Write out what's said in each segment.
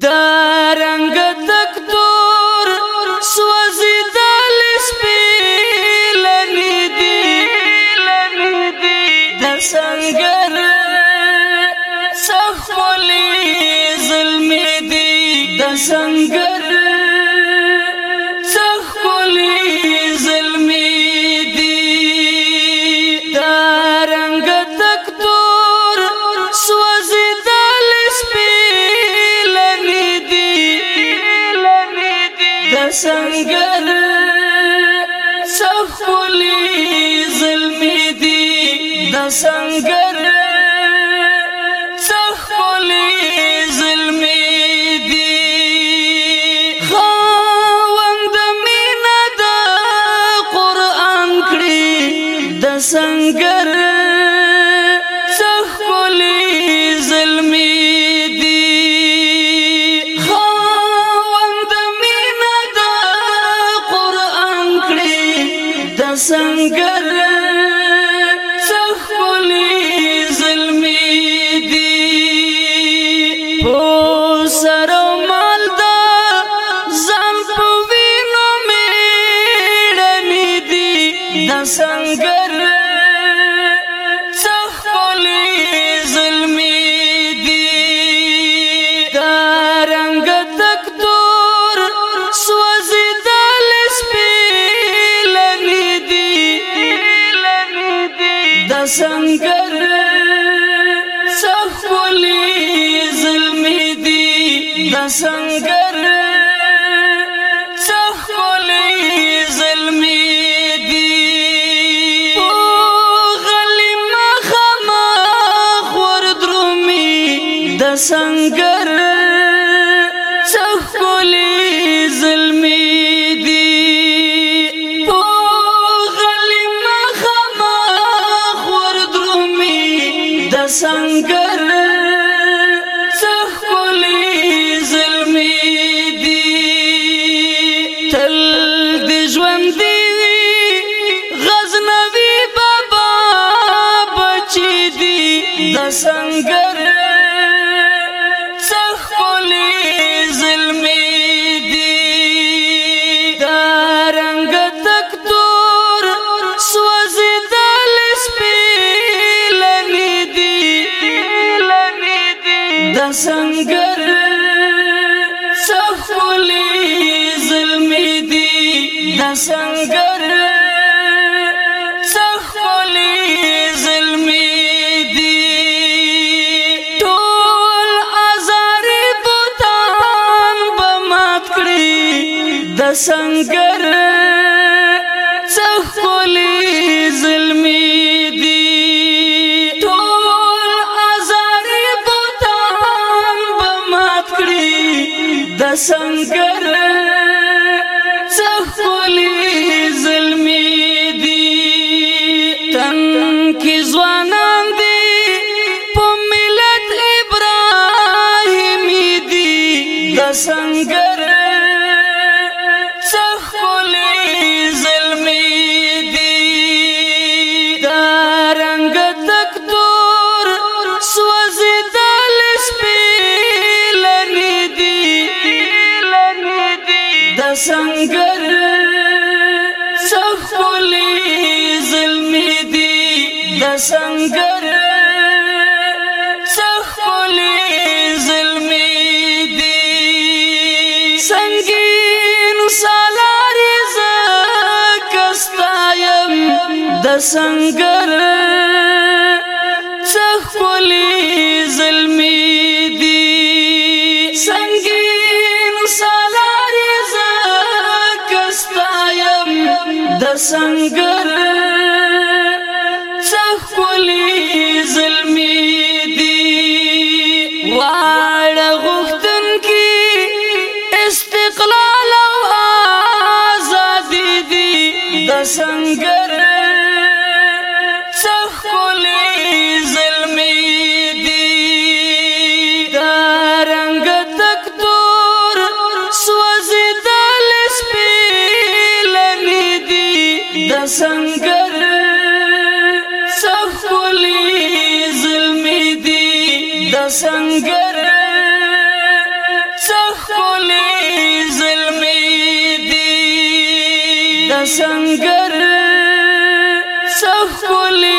درنگ سنگر سخولی ظلمی دی دا سنگر ستا سنگر چخلی ظلمی دی دارنگ تک دور سوزی دلس پی لگی دی دا سنگر چخلی ظلمی دی دا سنگر 唱歌，这会。سنگر سخولی ظلمی دی دا سنگر سخولی ظلمی دی ټول ازاری بوتان بمات کری دا سنگر سخولی سنگر څخلی ظلمي دي تن کی ځوانان دي په ملت ابراهيمي دي د سنگر څخلی ظلمي وی ظلمی دی د سنگر سخولی ظلمی دی سنگین سالاری زکستایم د سنگر سخولی سنگر سخولی ظلمی دی وار غختن کی استقلال و آزادی دی دا سنگر سنگر سخولی ظلمی دی دا سنگر سخولی ظلمی دی دا سنگر سخولی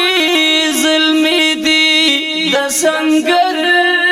ظلمی دی دا سنگر